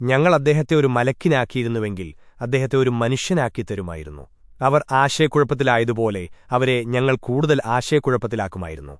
ഞങ്ങൾ അദ്ദേഹത്തെ ഒരു മലക്കിനാക്കിയിരുന്നുവെങ്കിൽ അദ്ദേഹത്തെ ഒരു മനുഷ്യനാക്കി തരുമായിരുന്നു. അവർ ആശയക്കുഴപ്പത്തിലായതുപോലെ അവരെ ഞങ്ങൾ കൂടുതൽ ആശയക്കുഴപ്പത്തിലാക്കുമായിരുന്നു.